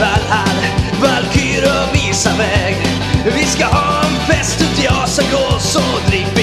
Valhall och visa väg Vi ska ha en fest ut i Asagås och dricka.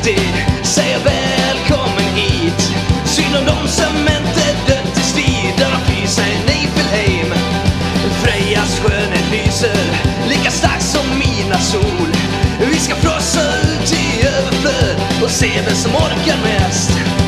Alltid säga säger välkommen hit. Synd om de som inte dött i strid. Där de pysa i Neifelheim. Frejas skönhet lyser lika starkt som mina sol. Vi ska frossa ut i överflöd och se vem som orkar mest.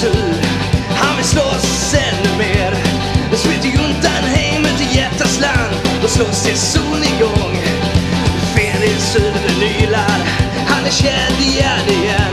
Sur. Han vill slåss ännu mer. Spritt Juntanheim ut i Jättas land. Och slåss till solnedgång Fenris Söder nylar. Han är kär igen.